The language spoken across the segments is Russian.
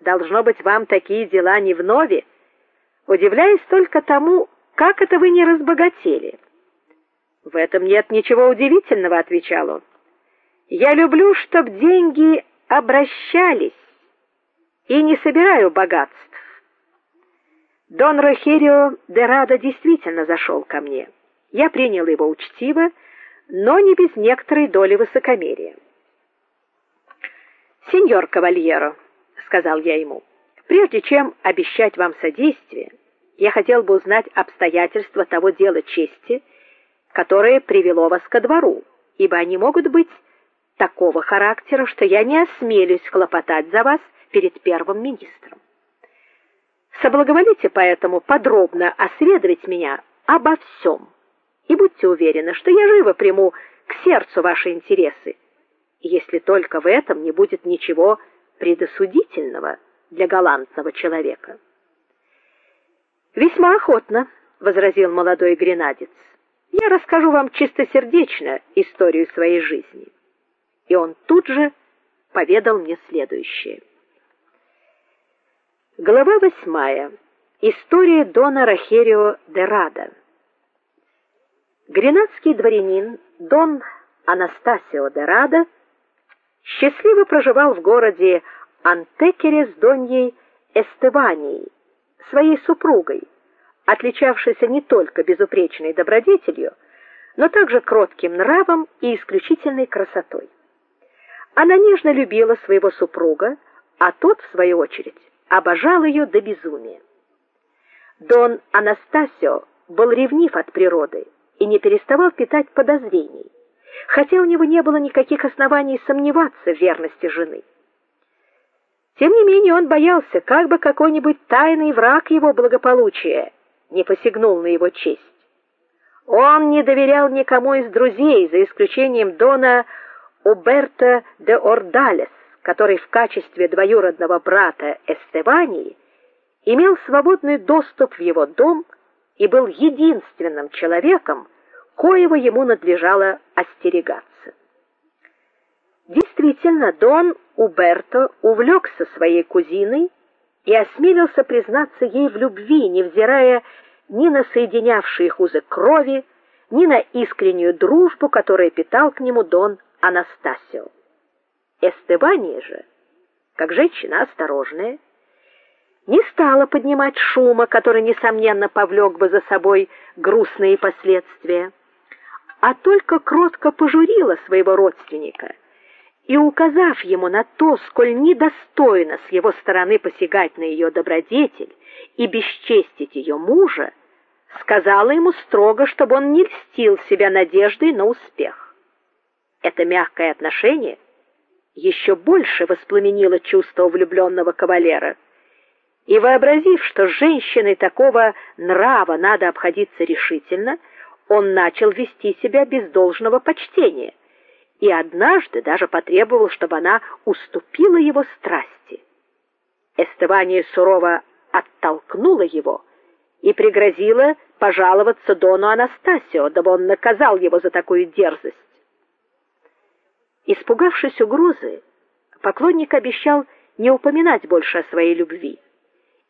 Должно быть, вам такие дела не вновь. Удивляюсь только тому, как это вы не разбогатели. В этом нет ничего удивительного, отвечал он. Я люблю, чтоб деньги обращались и не собираю богатств. Дон Рохерио де Радо действительно зашел ко мне. Я принял его учтиво, но не без некоторой доли высокомерия. Сеньор Кавальеро, сказал я ему. Прежде чем обещать вам содействие, я хотел бы узнать обстоятельства того дела чести, которое привело вас ко двору, ибо они могут быть такого характера, что я не осмелюсь хлопотать за вас перед первым министром. Соблаговолите поэтому подробно осведомить меня обо всем, и будьте уверены, что я живо приму к сердцу ваши интересы, если только в этом не будет ничего предосудительного для галантного человека. Весьма охотно, возразил молодой гренадец. Я расскажу вам чистосердечно историю своей жизни. И он тут же поведал мне следующее. Глава восьмая. История дона Рахерио де Рада. Гренадский дворянин Дон Анастасио де Рада счастливо проживал в городе Антекере с доньей Эстеванией, своей супругой, отличавшейся не только безупречной добродетелью, но также кротким нравом и исключительной красотой. Она нежно любила своего супруга, а тот в свою очередь обожал ее до безумия. Дон Анастасио был ревнив от природы и не переставал питать подозрений хотя у него не было никаких оснований сомневаться в верности жены. Тем не менее он боялся, как бы какой-нибудь тайный враг его благополучия не посягнул на его честь. Он не доверял никому из друзей, за исключением дона Уберто де Ордалес, который в качестве двоюродного брата Эстевании имел свободный доступ в его дом и был единственным человеком, коего ему надлежало остерегаться. Действительно, Дон Уберто увлекся своей кузиной и осмелился признаться ей в любви, невзирая ни на соединявшие их узы крови, ни на искреннюю дружбу, которую питал к нему Дон Анастасио. Эстебания же, как женщина осторожная, не стала поднимать шума, который несомненно повлек бы за собой грустные последствия а только кротко пожурила своего родственника и указав ему на то, сколь недостойно с его стороны посягать на ее добродетель и бесчестить ее мужа, сказала ему строго, чтобы он не льстил себя надеждой на успех. Это мягкое отношение еще больше воспламенило чувство влюбленного кавалера. И вообразив, что с женщиной такого нрава надо обходиться решительно, он начал вести себя без должного почтения и однажды даже потребовал, чтобы она уступила его страсти. Эстевания сурово оттолкнула его и пригрозила пожаловаться дону Анастасио, дабы он наказал его за такую дерзость. Испугавшись угрозы, поклонник обещал не упоминать больше о своей любви.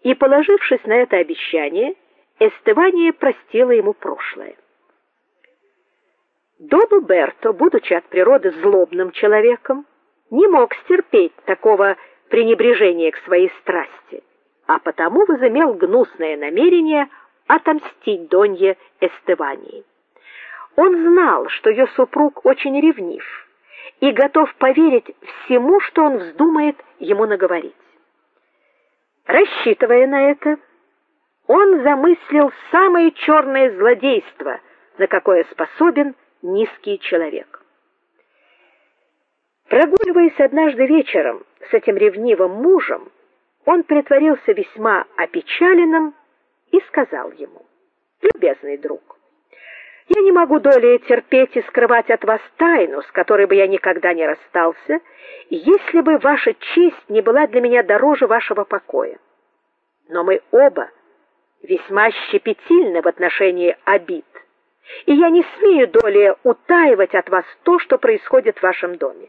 И положившись на это обещание, Эстевания простила ему прошлое. Дон Берто, будучи от природы злобным человеком, не мог стерпеть такого пренебрежения к своей страсти, а потому возымел гнусное намерение отомстить Донье Эстевании. Он знал, что ее супруг очень ревнив и готов поверить всему, что он вздумает ему наговорить. Рассчитывая на это, он замыслил самое черное злодейство, на какое способен низкий человек. Прогуливаясь однажды вечером с этим ревнивым мужем, он притворился весьма опечаленным и сказал ему: "Любезный друг, я не могу долее терпеть и скрывать от вас тайну, с которой бы я никогда не расстался, если бы ваша честь не была для меня дороже вашего покоя. Но мы оба весьма щепетильны в отношении обид и я не смею долее утаивать от вас то, что происходит в вашем доме.